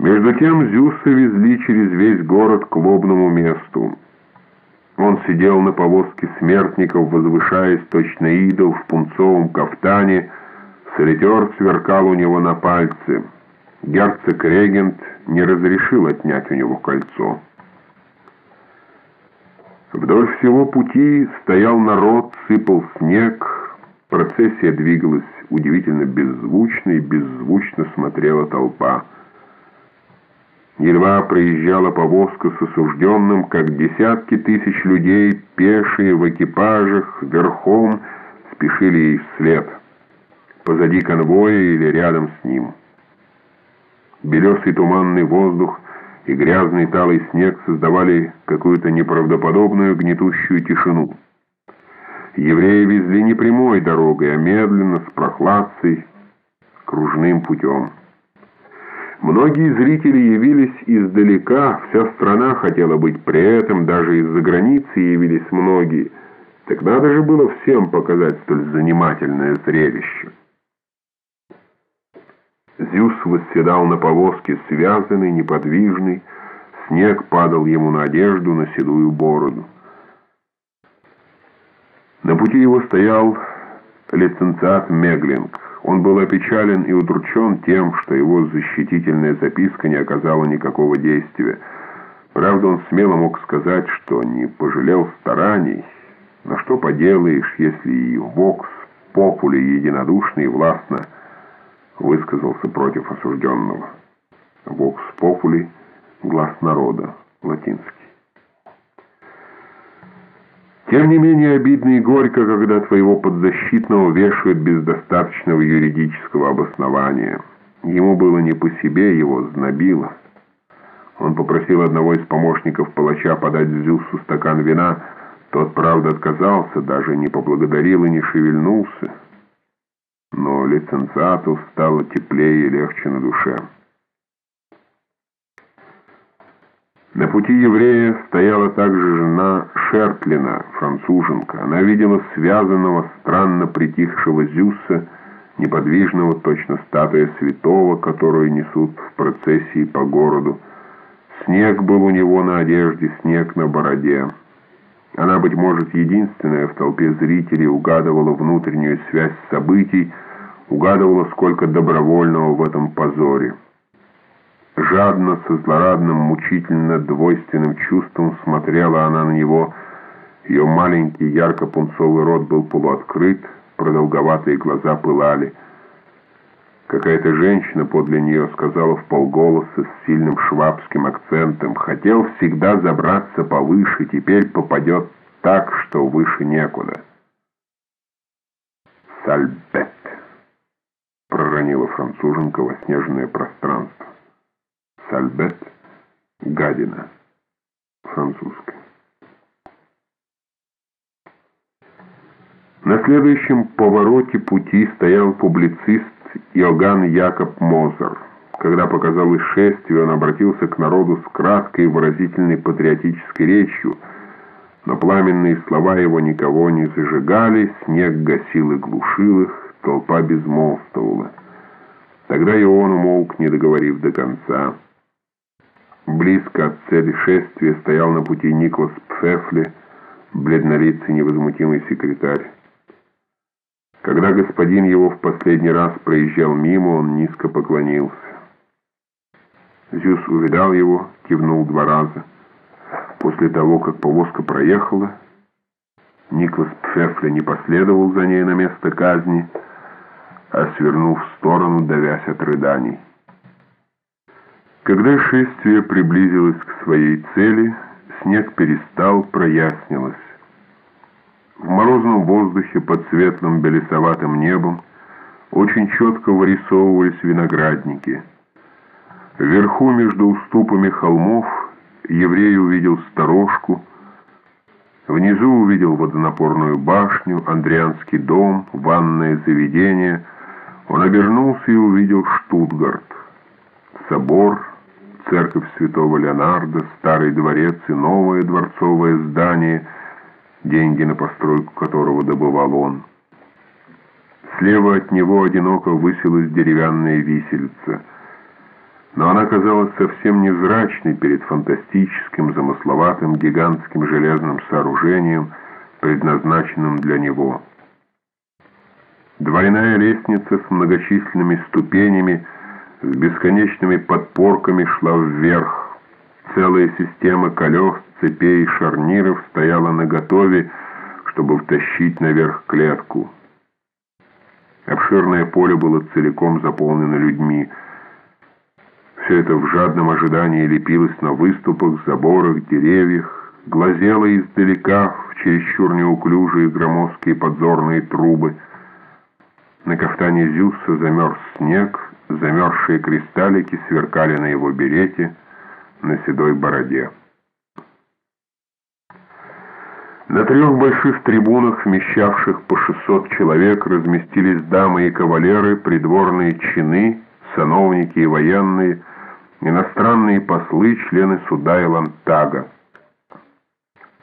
Между тем Зюса везли через весь город к лобному месту. Он сидел на повозке смертников, возвышаясь точно идол в пунцовом кафтане, солитер сверкал у него на пальце. Герцог-регент не разрешил отнять у него кольцо. Вдоль всего пути стоял народ, сыпал снег, процессия двигалась удивительно беззвучно и беззвучно смотрела толпа. Едва проезжала повозка с осужденным, как десятки тысяч людей, пешие, в экипажах, верхом, спешили ей вслед, позади конвоя или рядом с ним. Белесый туманный воздух и грязный талый снег создавали какую-то неправдоподобную гнетущую тишину. Евреи везли не прямой дорогой, а медленно, с прохладцей, кружным путем. Многие зрители явились издалека, вся страна хотела быть при этом, даже из-за границы явились многие. Так надо же было всем показать столь занимательное зрелище. Зюс восседал на повозке, связанный, неподвижный, снег падал ему на одежду, на седую бороду. На пути его стоял лицензиат Меглинг. Он был опечален и удручен тем, что его защитительная записка не оказала никакого действия. Правда, он смело мог сказать, что не пожалел стараний, но что поделаешь, если и Вокс, Попули единодушно и властно высказался против осужденного. Вокс Попули — глаз народа, латинский. Тем не менее обидно и горько, когда твоего подзащитного вешают без достаточного юридического обоснования. Ему было не по себе, его знобило. Он попросил одного из помощников палача подать Зюсу стакан вина. Тот, правда, отказался, даже не поблагодарил и не шевельнулся. Но лицензату стало теплее и легче на душе. На пути еврея стояла также жена Шертлина, француженка. Она видела связанного, странно притихшего Зюса, неподвижного, точно статуя святого, которую несут в процессии по городу. Снег был у него на одежде, снег на бороде. Она, быть может, единственная в толпе зрителей угадывала внутреннюю связь событий, угадывала, сколько добровольного в этом позоре. Жадно, со злорадным, мучительно двойственным чувством смотрела она на него. Ее маленький ярко-пунцовый рот был полуоткрыт, продолговатые глаза пылали. Какая-то женщина подле нее сказала в полголоса с сильным швабским акцентом, «Хотел всегда забраться повыше, теперь попадет так, что выше некуда». «Сальбет», — проронила француженка во снежное пространство. Сальбет, гадина, французская. На следующем повороте пути стоял публицист Иоганн Якоб Мозер. Когда показалось шествие, он обратился к народу с краткой и выразительной патриотической речью, но пламенные слова его никого не зажигали, снег гасил и глушил их, толпа безмолвствовала. Тогда и он умолк, не договорив до конца. Близко от цели шествия стоял на пути Николас Пфефли, бледнолицый невозмутимый секретарь. Когда господин его в последний раз проезжал мимо, он низко поклонился. Зюс увидал его, кивнул два раза. После того, как повозка проехала, Николас Пфефли не последовал за ней на место казни, а свернул в сторону, давясь от рыданий. Когда шествие приблизилось к своей цели, снег перестал, прояснилось. В морозном воздухе под светлым белесоватым небом очень четко вырисовывались виноградники. Вверху между уступами холмов еврей увидел сторожку, внизу увидел водонапорную башню, Андрианский дом, ванное заведение. Он обернулся и увидел Штутгарт, собор, церковь святого Леонардо, старый дворец и новое дворцовое здание, деньги на постройку которого добывал он. Слева от него одиноко высилась деревянная висельца. но она казалась совсем невзрачной перед фантастическим, замысловатым, гигантским железным сооружением, предназначенным для него. Двойная лестница с многочисленными ступенями, с бесконечными подпорками шла вверх. Целая система колес, цепей и шарниров стояла наготове, чтобы втащить наверх клетку. Обширное поле было целиком заполнено людьми. Все это в жадном ожидании лепилось на выступах, заборах, деревьях, глазело издалека в чересчур неуклюжие громоздкие подзорные трубы. На кафтане Зюса замерз снег, замерзшие кристаллики сверкали на его берете, на седой бороде. На трех больших трибунах, вмещавших по 600 человек, разместились дамы и кавалеры, придворные чины, сановники и военные, иностранные послы, члены суда и лантага.